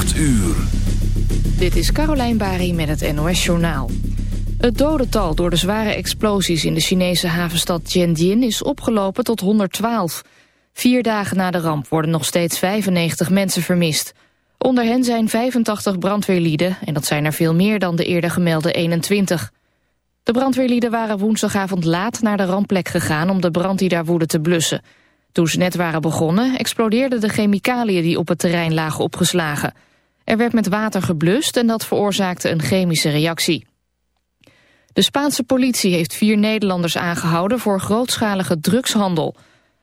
8 uur. Dit is Carolijn Bari met het NOS Journaal. Het dodental door de zware explosies in de Chinese havenstad Tianjin is opgelopen tot 112. Vier dagen na de ramp worden nog steeds 95 mensen vermist. Onder hen zijn 85 brandweerlieden en dat zijn er veel meer dan de eerder gemelde 21. De brandweerlieden waren woensdagavond laat naar de rampplek gegaan om de brand die daar woedde te blussen. Toen ze net waren begonnen explodeerden de chemicaliën die op het terrein lagen opgeslagen. Er werd met water geblust en dat veroorzaakte een chemische reactie. De Spaanse politie heeft vier Nederlanders aangehouden voor grootschalige drugshandel.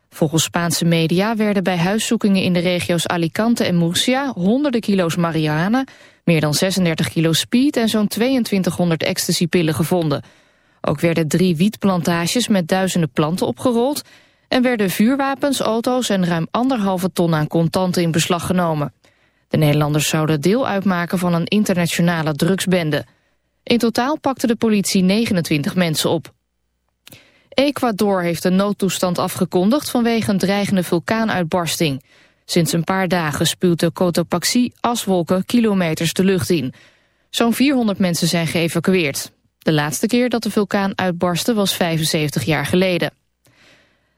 Volgens Spaanse media werden bij huiszoekingen in de regio's Alicante en Murcia honderden kilo's marihuana, meer dan 36 kilo speed en zo'n 2200 ecstasypillen gevonden. Ook werden drie wietplantages met duizenden planten opgerold en werden vuurwapens, auto's en ruim anderhalve ton aan contanten in beslag genomen. De Nederlanders zouden deel uitmaken van een internationale drugsbende. In totaal pakte de politie 29 mensen op. Ecuador heeft een noodtoestand afgekondigd vanwege een dreigende vulkaanuitbarsting. Sinds een paar dagen spuwt de Cotopaxi aswolken kilometers de lucht in. Zo'n 400 mensen zijn geëvacueerd. De laatste keer dat de vulkaan uitbarstte was 75 jaar geleden.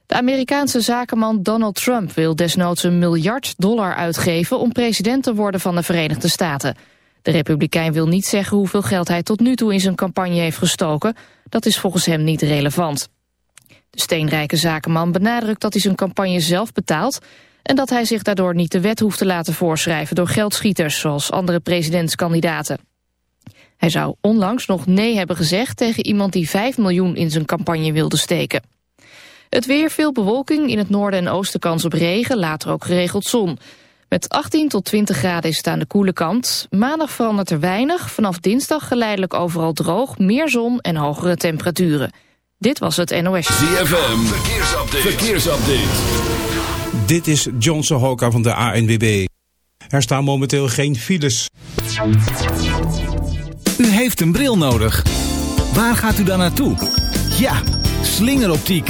De Amerikaanse zakenman Donald Trump wil desnoods een miljard dollar uitgeven om president te worden van de Verenigde Staten. De republikein wil niet zeggen hoeveel geld hij tot nu toe in zijn campagne heeft gestoken. Dat is volgens hem niet relevant. De steenrijke zakenman benadrukt dat hij zijn campagne zelf betaalt... en dat hij zich daardoor niet de wet hoeft te laten voorschrijven door geldschieters... zoals andere presidentskandidaten. Hij zou onlangs nog nee hebben gezegd tegen iemand die 5 miljoen in zijn campagne wilde steken. Het weer, veel bewolking, in het noorden en oosten kans op regen, later ook geregeld zon. Met 18 tot 20 graden is het aan de koele kant. Maandag verandert er weinig, vanaf dinsdag geleidelijk overal droog, meer zon en hogere temperaturen. Dit was het NOS. ZFM, verkeersupdate. verkeersupdate. Dit is John Sohoka van de ANWB. Er staan momenteel geen files. U heeft een bril nodig. Waar gaat u dan naartoe? Ja, slingeroptiek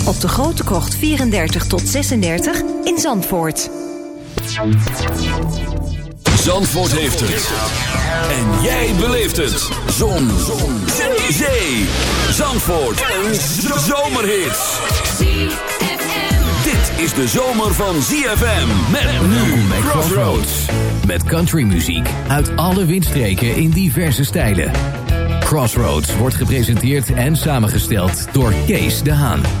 op de Grote Krocht 34 tot 36 in Zandvoort. Zandvoort heeft het. En jij beleeft het. Zon. Zon. Zee. Zandvoort. Een zomerhit. Dit is de zomer van ZFM. Met nu Crossroads. Met countrymuziek uit alle windstreken in diverse stijlen. Crossroads wordt gepresenteerd en samengesteld door Kees de Haan.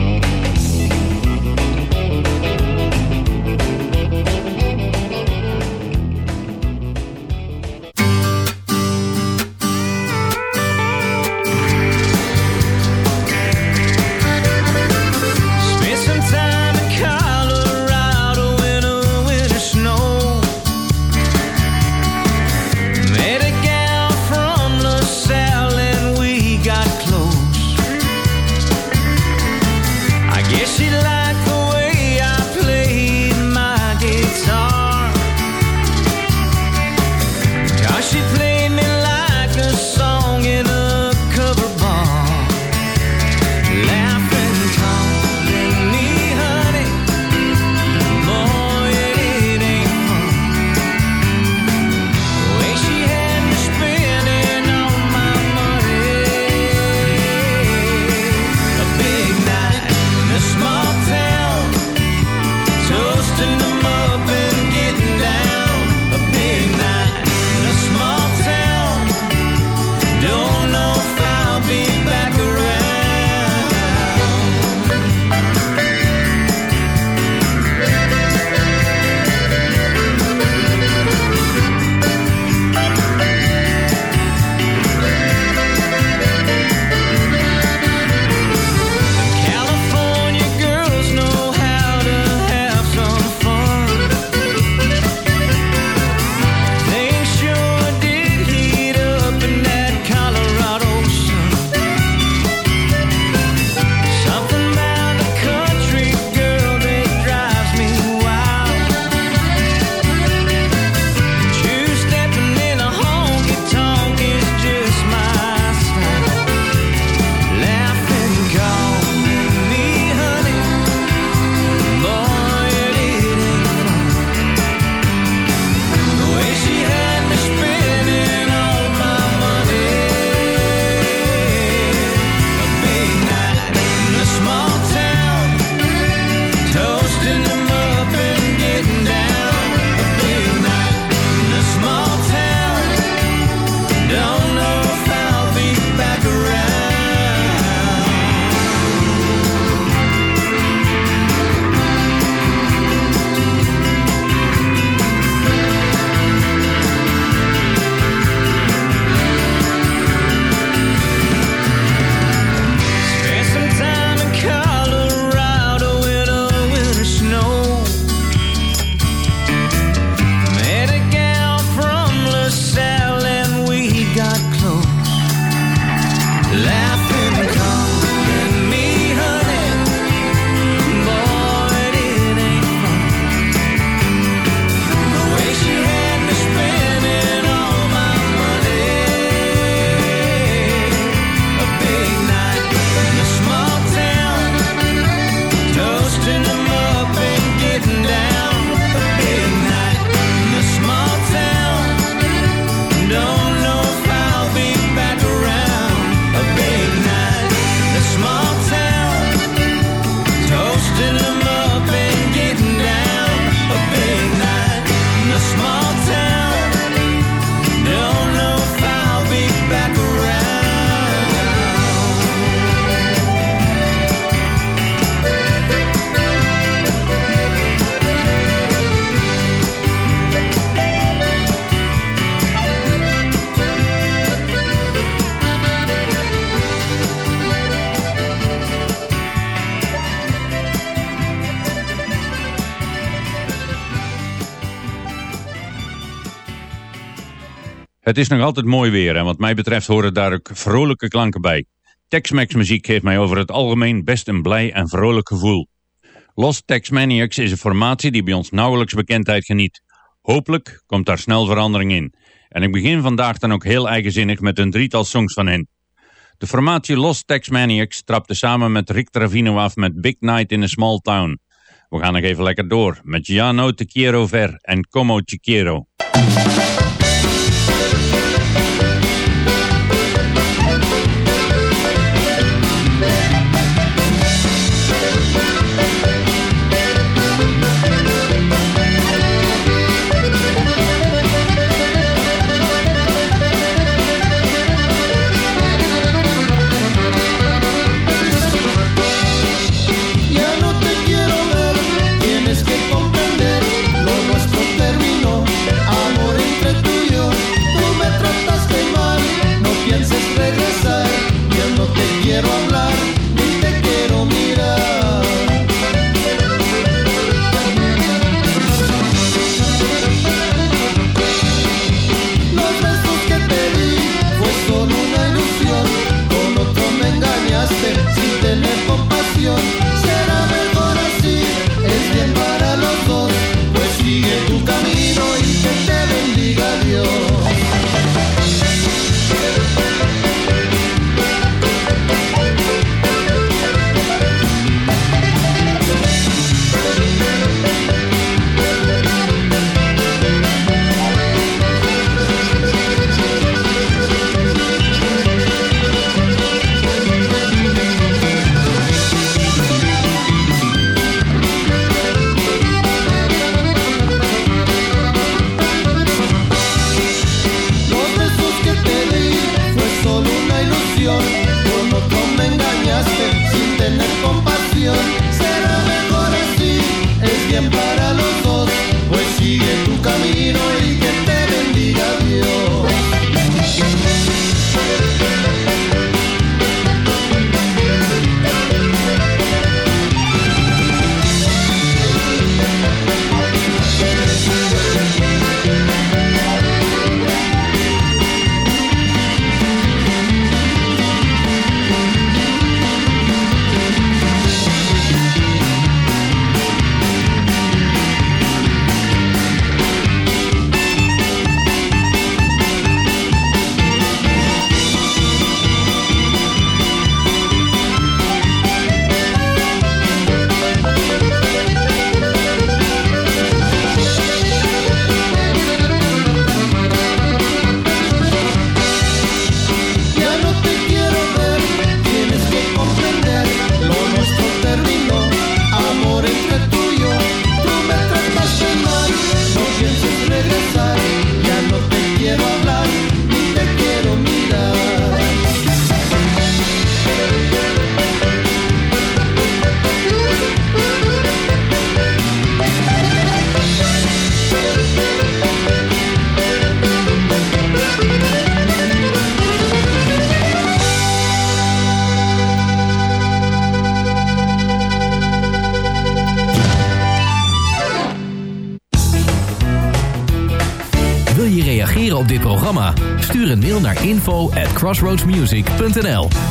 Het is nog altijd mooi weer en wat mij betreft horen daar ook vrolijke klanken bij. Tex-Mex muziek geeft mij over het algemeen best een blij en vrolijk gevoel. Lost Tex Maniacs is een formatie die bij ons nauwelijks bekendheid geniet. Hopelijk komt daar snel verandering in. En ik begin vandaag dan ook heel eigenzinnig met een drietal songs van hen. De formatie Lost Tex Maniacs trapte samen met Rick Travino af met Big Night in a Small Town. We gaan nog even lekker door met Giano Te Quiero Ver en Como Te crossroadsmusic.nl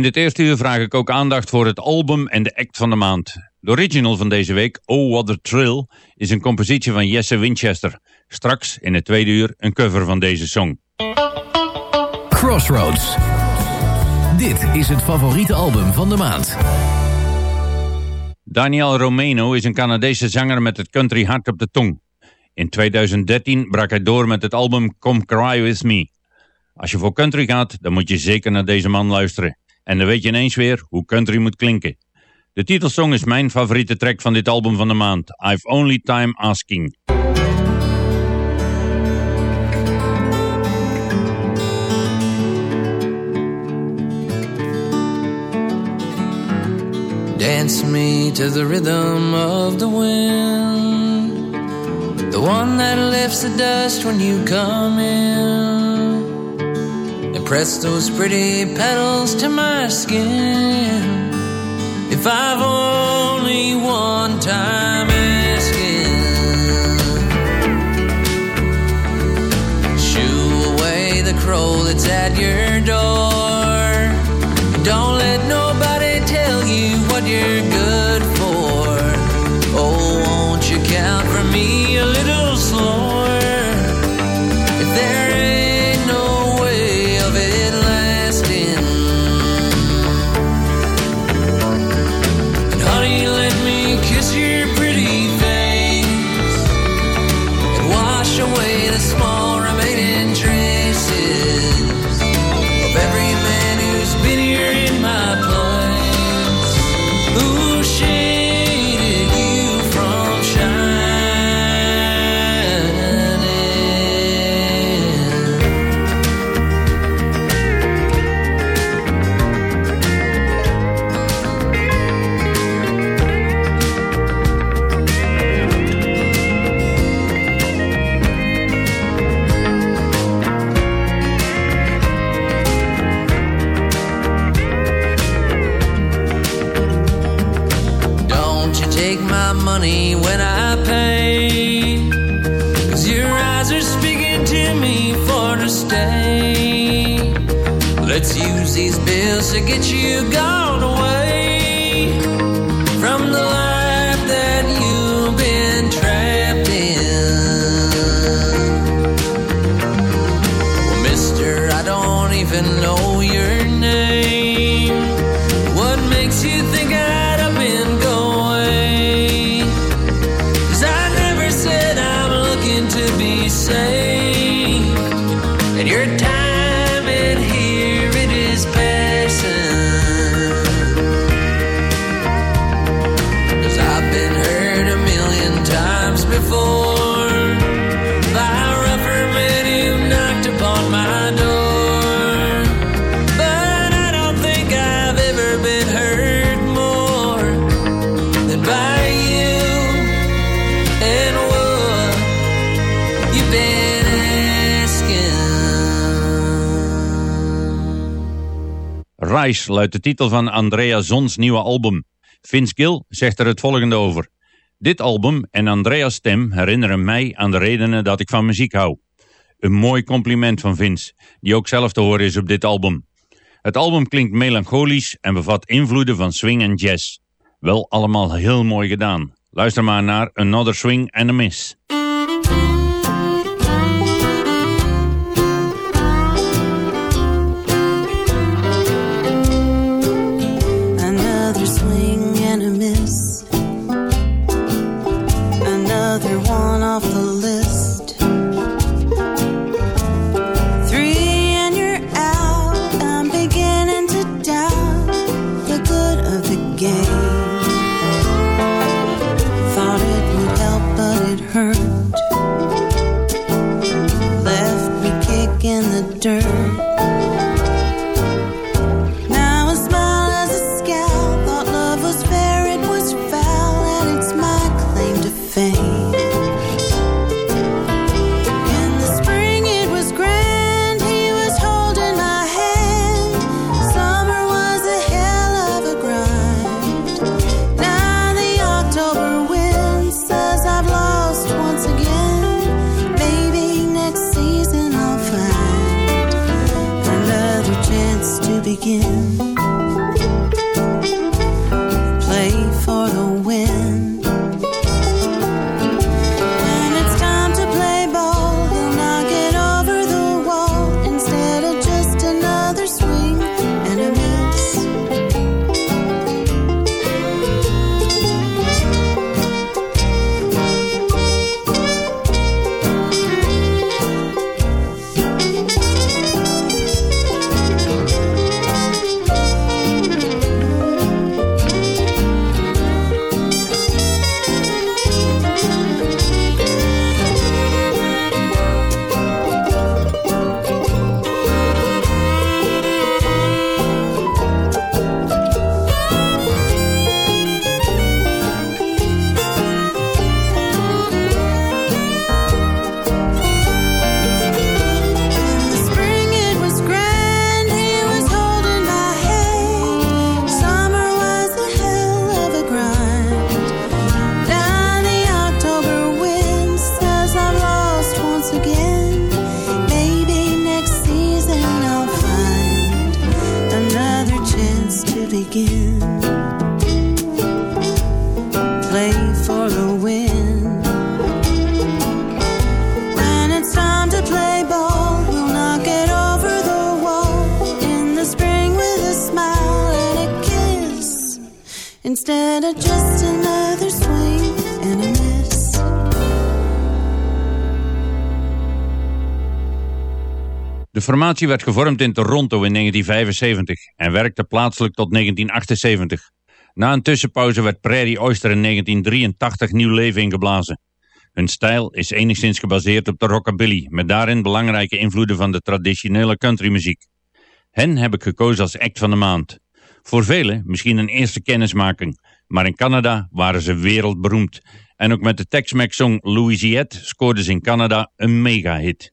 In dit eerste uur vraag ik ook aandacht voor het album en de act van de maand. De original van deze week, Oh What a Thrill, is een compositie van Jesse Winchester. Straks in het tweede uur een cover van deze song. Crossroads. Dit is het favoriete album van de maand. Daniel Romano is een Canadese zanger met het country hart op de tong. In 2013 brak hij door met het album Come Cry With Me. Als je voor country gaat, dan moet je zeker naar deze man luisteren. En dan weet je ineens weer hoe country moet klinken. De titelsong is mijn favoriete track van dit album van de maand. I've Only Time Asking. Dance me to the rhythm of the wind, the one that lifts the dust when you come in, press those pretty petals to my skin. If I've only one time asking, shoo away the crow that's at your door. Don't let nobody tell you what you're Rise luidt de titel van Andrea Zons nieuwe album. Vince Gill zegt er het volgende over. Dit album en Andrea's stem herinneren mij aan de redenen dat ik van muziek hou. Een mooi compliment van Vince, die ook zelf te horen is op dit album. Het album klinkt melancholisch en bevat invloeden van swing en jazz. Wel allemaal heel mooi gedaan. Luister maar naar Another Swing and a Miss. Formatie werd gevormd in Toronto in 1975 en werkte plaatselijk tot 1978. Na een tussenpauze werd Prairie Oyster in 1983 nieuw leven ingeblazen. Hun stijl is enigszins gebaseerd op de rockabilly, met daarin belangrijke invloeden van de traditionele countrymuziek. Hen heb ik gekozen als act van de maand. Voor velen misschien een eerste kennismaking, maar in Canada waren ze wereldberoemd. En ook met de Tex-Mex song Louisiette scoorden ze in Canada een mega-hit.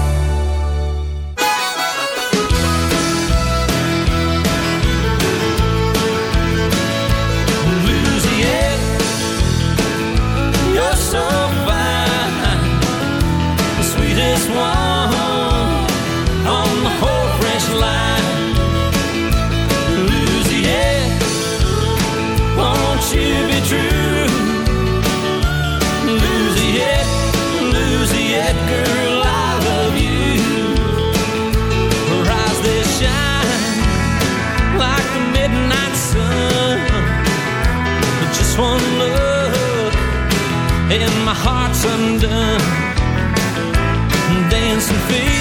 London, dancing feet.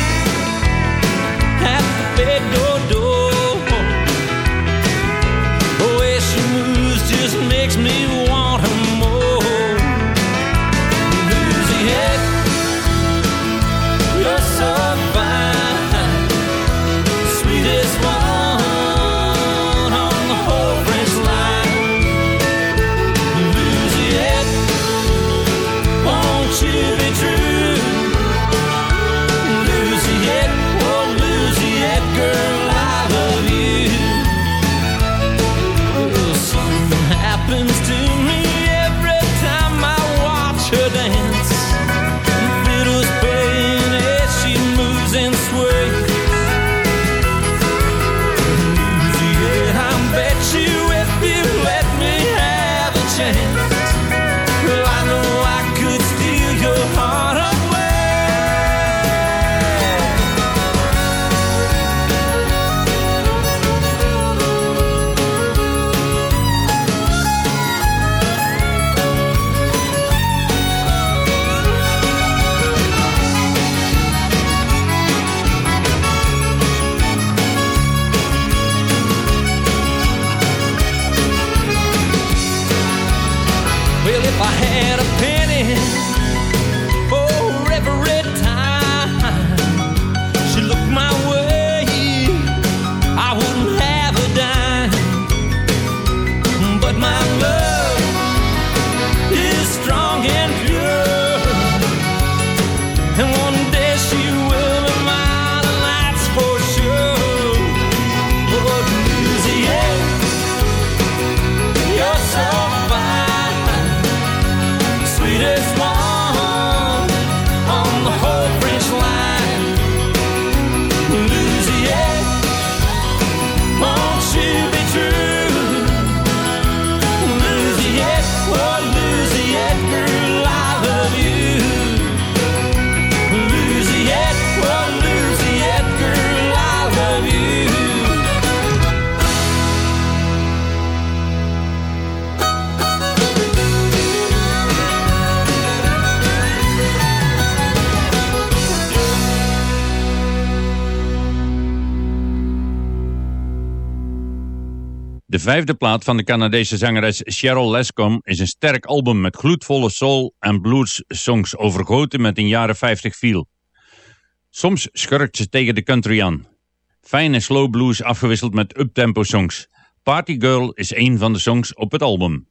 De vijfde plaat van de Canadese zangeres Cheryl Lescom is een sterk album met gloedvolle soul- en blues-songs overgoten met een jaren 50 feel. Soms schurkt ze tegen de country aan. Fijne slow blues afgewisseld met uptempo songs. Party Girl is een van de songs op het album.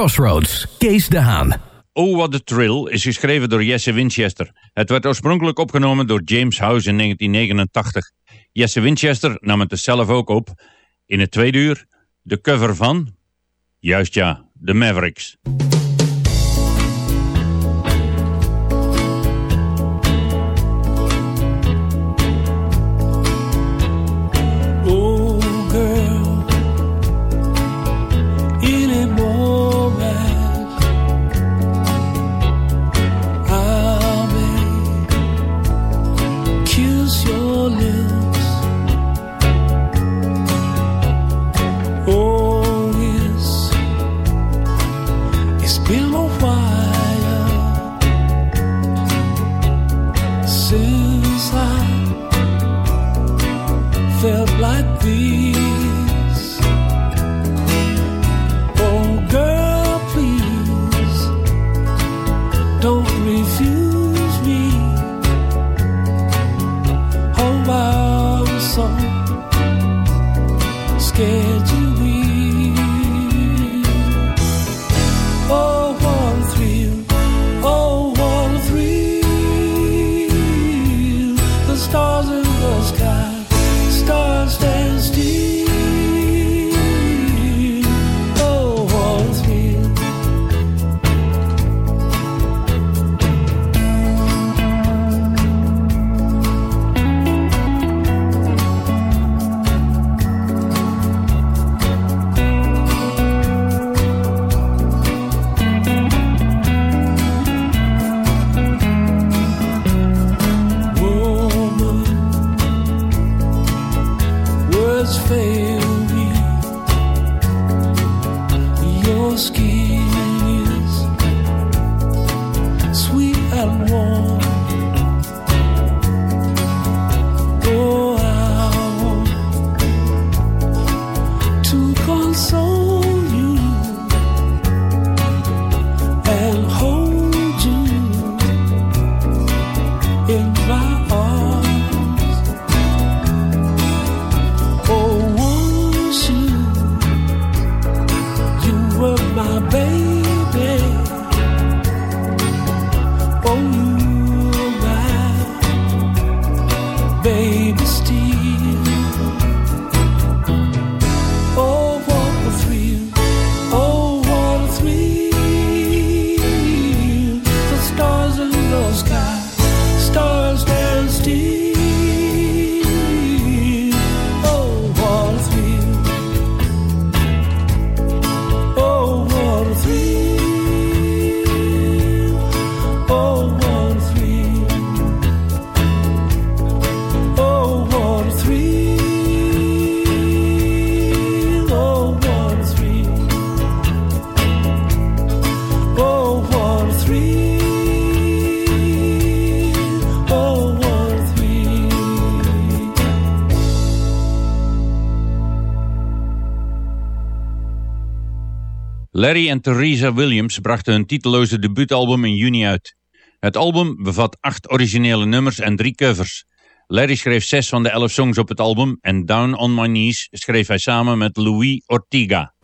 Crossroads, Kees de Haan. Oh What a Thrill is geschreven door Jesse Winchester. Het werd oorspronkelijk opgenomen door James House in 1989. Jesse Winchester nam het dus zelf ook op. In het tweede uur de cover van, juist ja, The Mavericks. Larry en Theresa Williams brachten hun titeloze debuutalbum in juni uit. Het album bevat acht originele nummers en drie covers. Larry schreef zes van de elf songs op het album en Down on My Knees schreef hij samen met Louis Ortiga.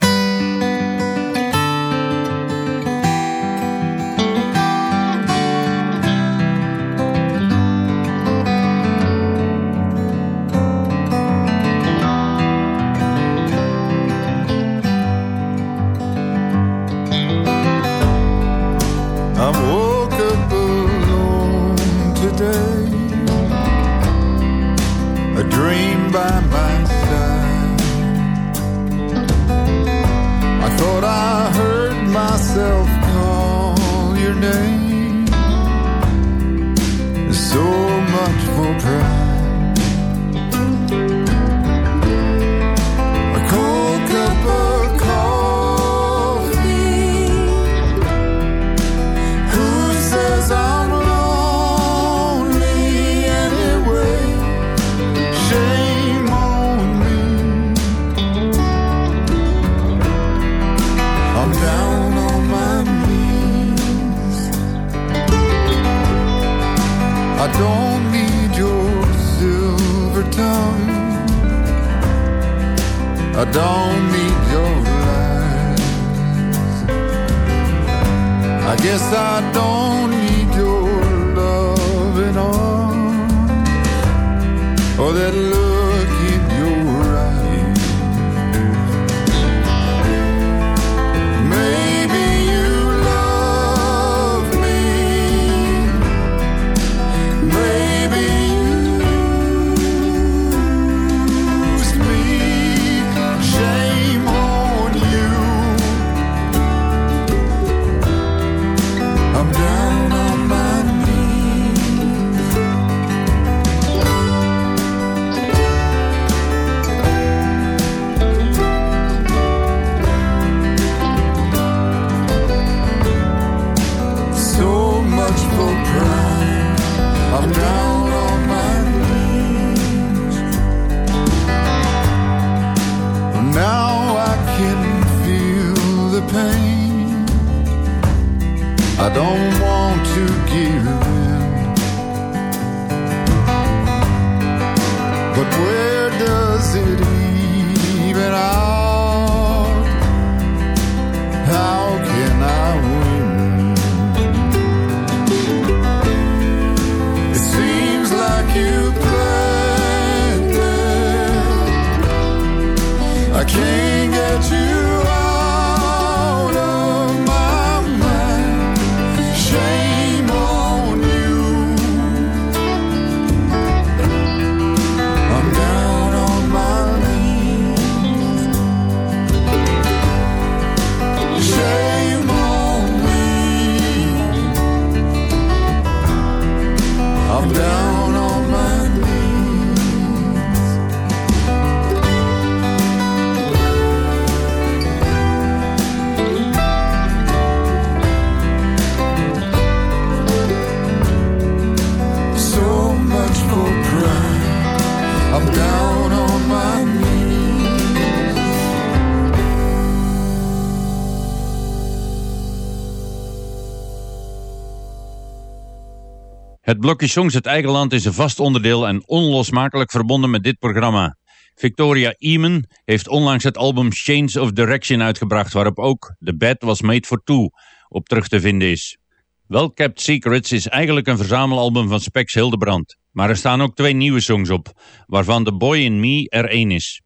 Blokje Songs uit eigen land is een vast onderdeel en onlosmakelijk verbonden met dit programma. Victoria Eamon heeft onlangs het album Change of Direction uitgebracht, waarop ook The Bed Was Made For Two op terug te vinden is. Well Kept Secrets is eigenlijk een verzamelalbum van Spex Hildebrand, maar er staan ook twee nieuwe songs op, waarvan The Boy In Me er één is.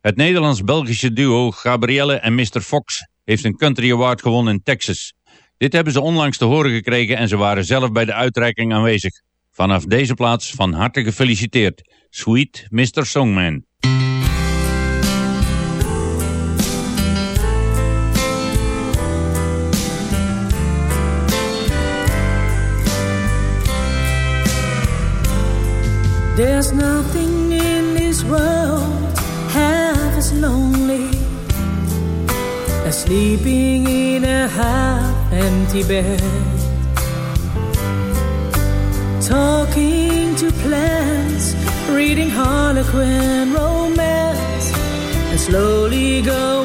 Het Nederlands-Belgische duo Gabrielle en Mr. Fox heeft een Country Award gewonnen in Texas. Dit hebben ze onlangs te horen gekregen en ze waren zelf bij de uitreiking aanwezig. Vanaf deze plaats van harte gefeliciteerd. Sweet Mr. Songman. Empty bed. Talking to plants, reading Harlequin romance, and slowly going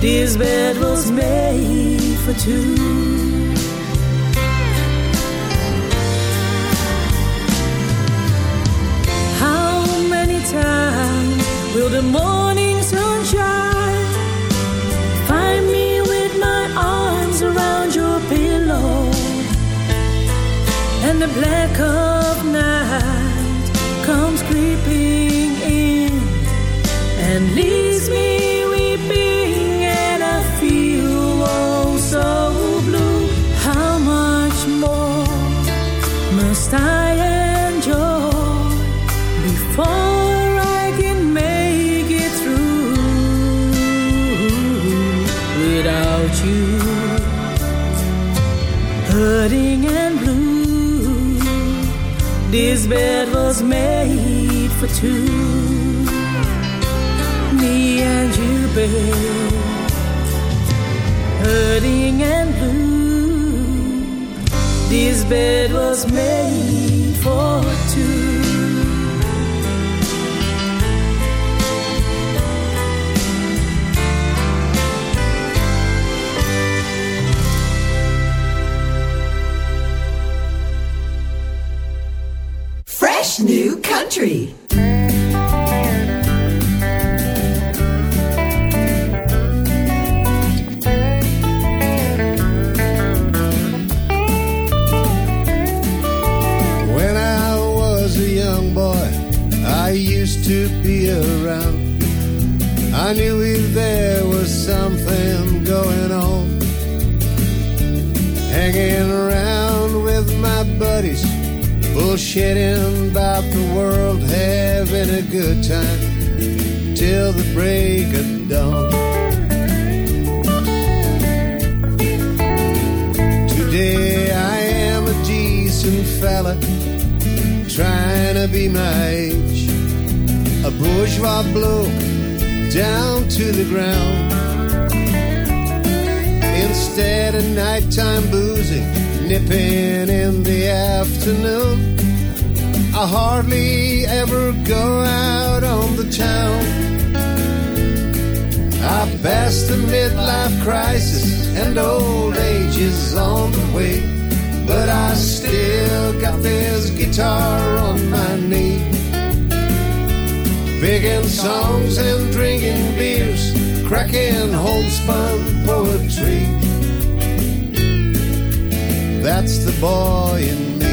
This bed was made for two. How many times will the morning sunshine find me with my arms around your pillow and the black bed, hurting and blue. This bed was made for two. Fresh new country. Buddies, bullshitting about the world, having a good time till the break of dawn. Today I am a decent fella, trying to be my age. A bourgeois bloke down to the ground. Instead of nighttime boozing, nipping in the afternoon, I hardly ever go out on the town. I passed the midlife crisis and old age is on the way. But I still got this guitar on my knee. Picking songs and drinking beers, cracking homespun poetry. That's the boy in me.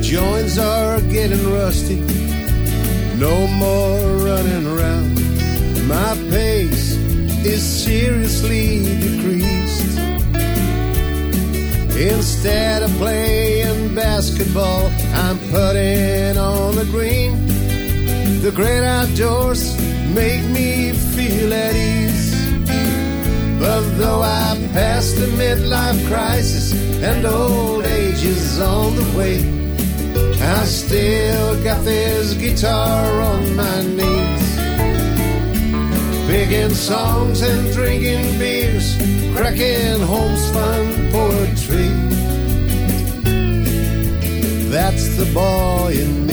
Joints are getting rusty, no more running around. My pace is seriously decreased. Instead of playing basketball, I'm putting on the green. The great outdoors make me feel at ease. But though I passed the midlife crisis and old age is on the way, I still got this guitar on my knees. Picking songs and drinking beers, cracking homespun poetry. That's the boy in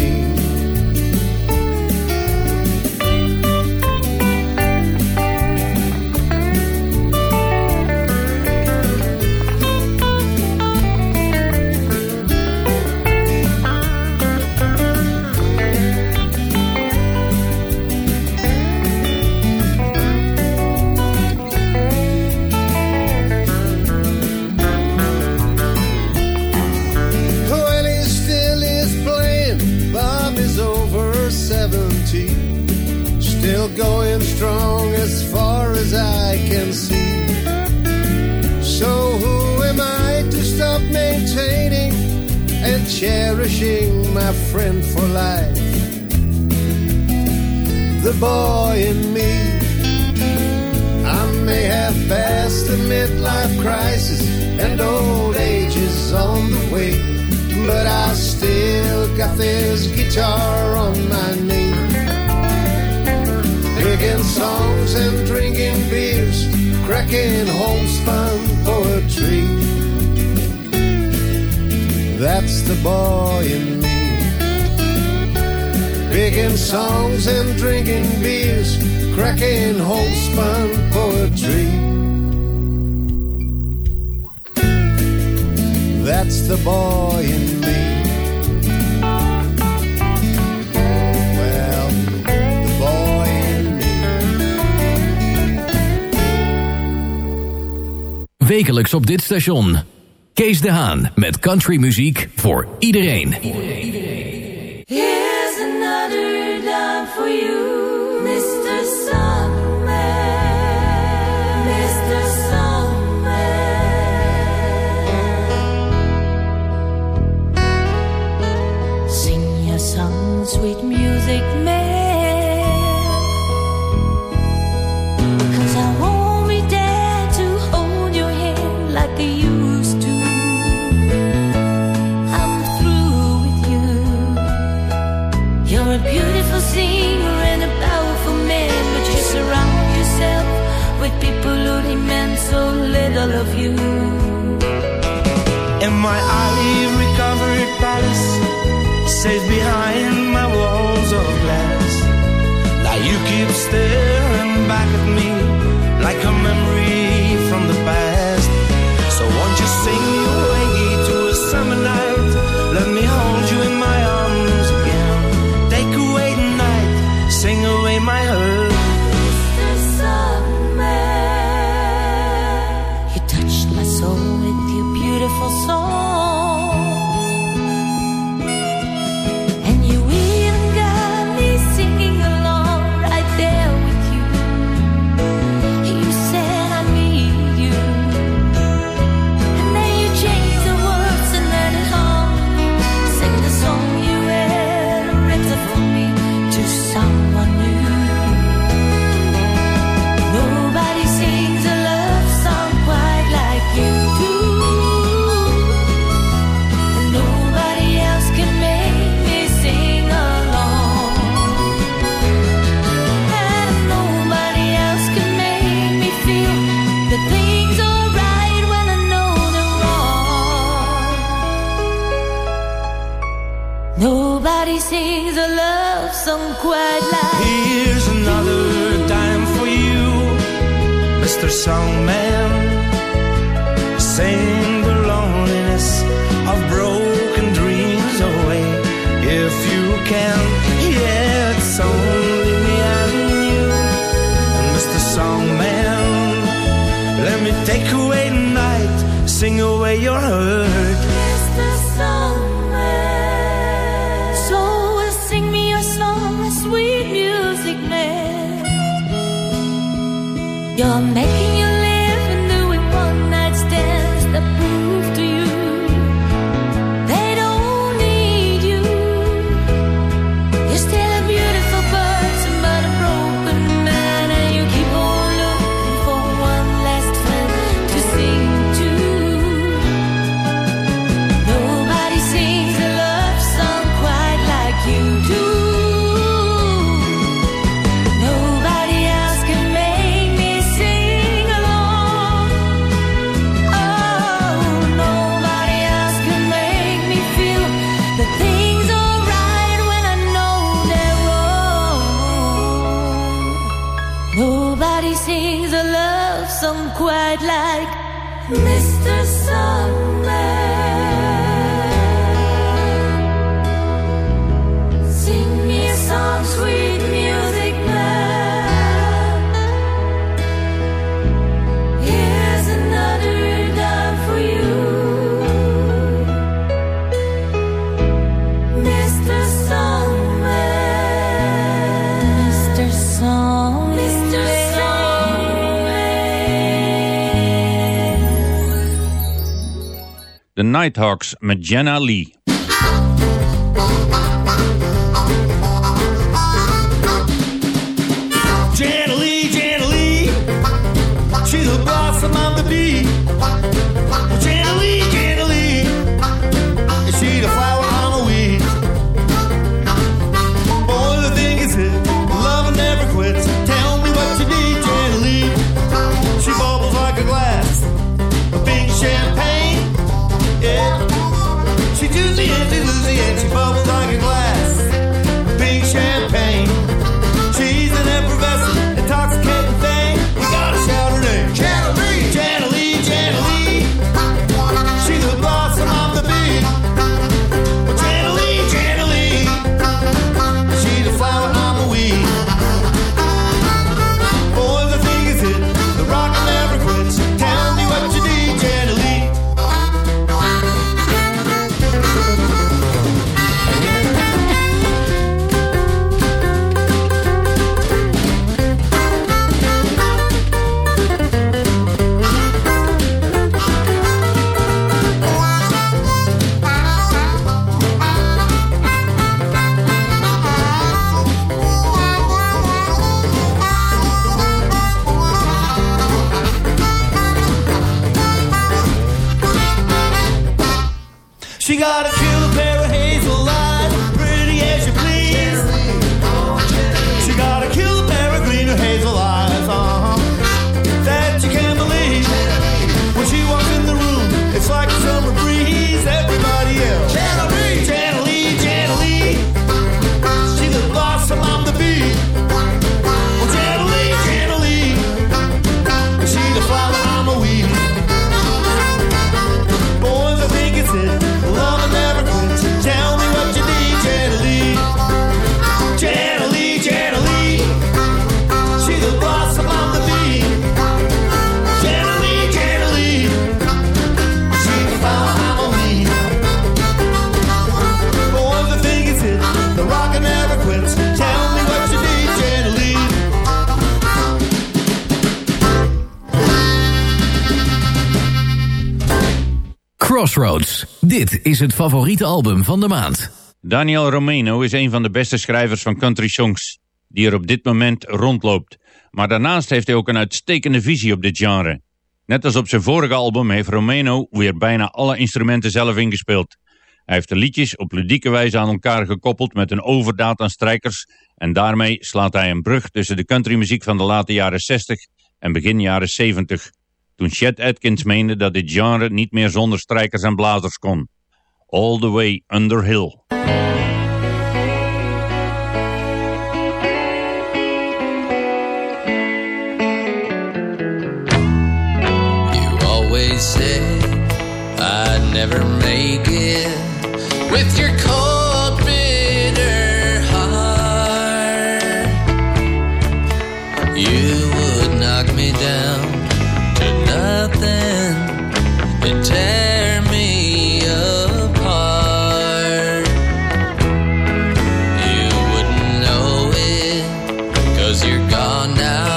dit station. Kees de Haan met countrymuziek voor iedereen. Here's Nobody sings a love song quite like Here's another dime for you, Mr. Songman. Sing the loneliness of broken dreams away if you can. Yeah, it's only me and you, Mr. Songman. Let me take away the night, sing away your hurt. Nighthawks met Jenna Lee. Dit is het favoriete album van de maand. Daniel Romano is een van de beste schrijvers van country songs die er op dit moment rondloopt. Maar daarnaast heeft hij ook een uitstekende visie op dit genre. Net als op zijn vorige album heeft Romano weer bijna alle instrumenten zelf ingespeeld. Hij heeft de liedjes op ludieke wijze aan elkaar gekoppeld met een overdaad aan strijkers en daarmee slaat hij een brug tussen de countrymuziek van de late jaren 60 en begin jaren 70. Toen Chet Atkins meende dat dit genre niet meer zonder strijkers en blazers kon. All the way under hill. You always said I'd never now.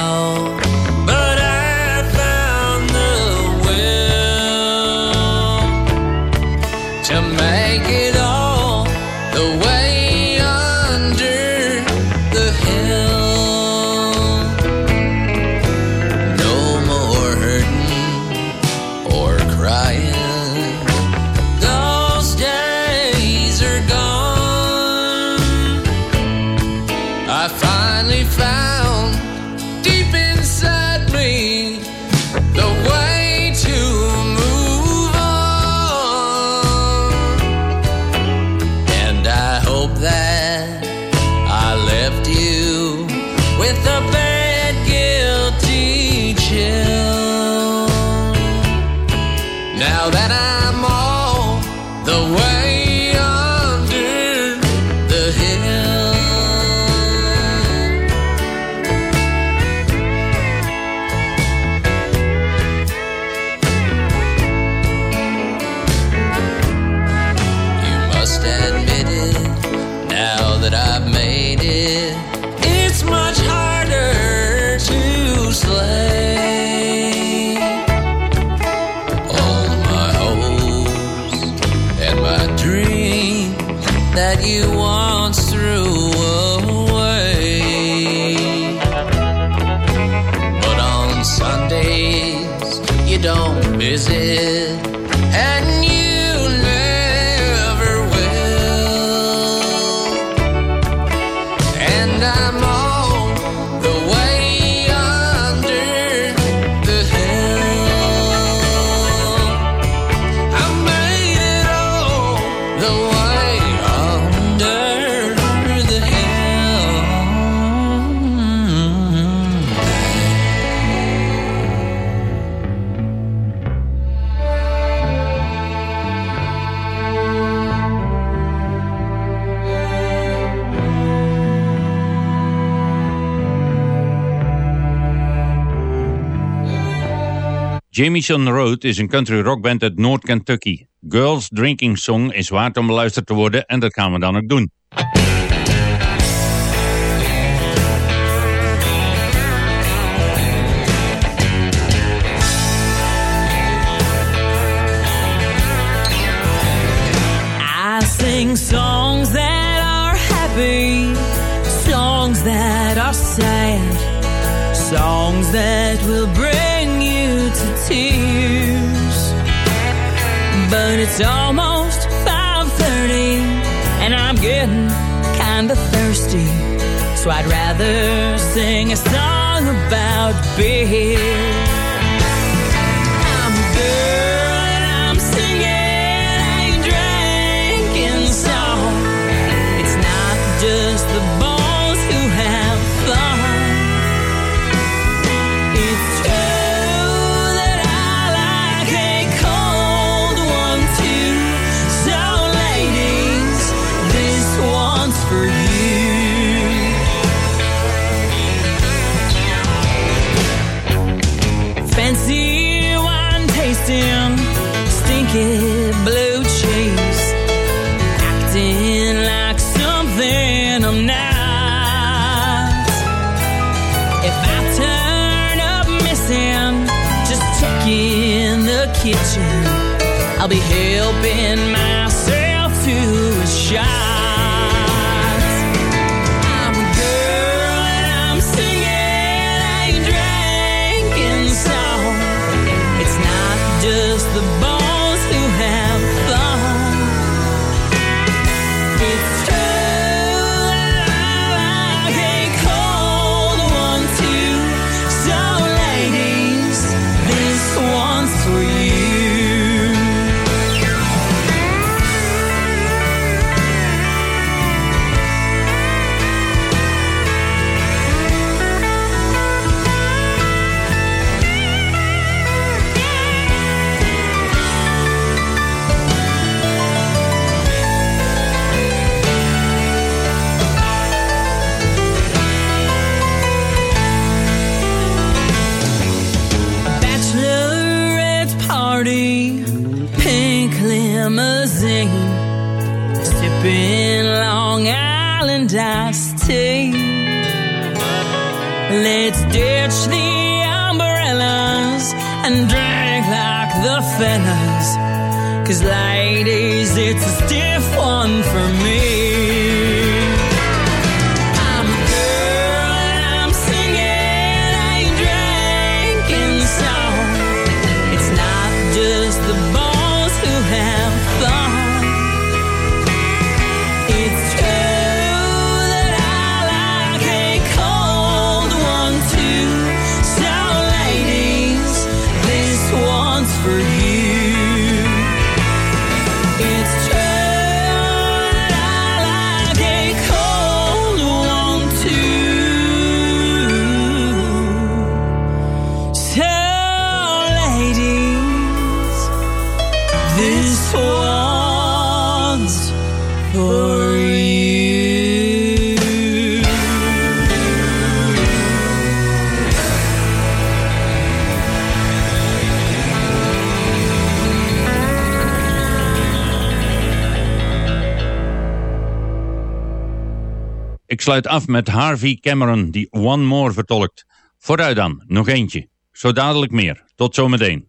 The way Jamieson Road is een country rockband uit Noord Kentucky. Girls Drinking Song is waard om beluisterd te worden en dat gaan we dan ook doen. I sing songs that are happy, songs that are sad, songs that will bring it's almost 5:30 and I'm getting kind of thirsty. So I'd rather sing a song about beer. kitchen. I'll be helping myself to a shot. Cause life sluit af met Harvey Cameron die One More vertolkt. Vooruit dan, nog eentje. Zo dadelijk meer. Tot zometeen.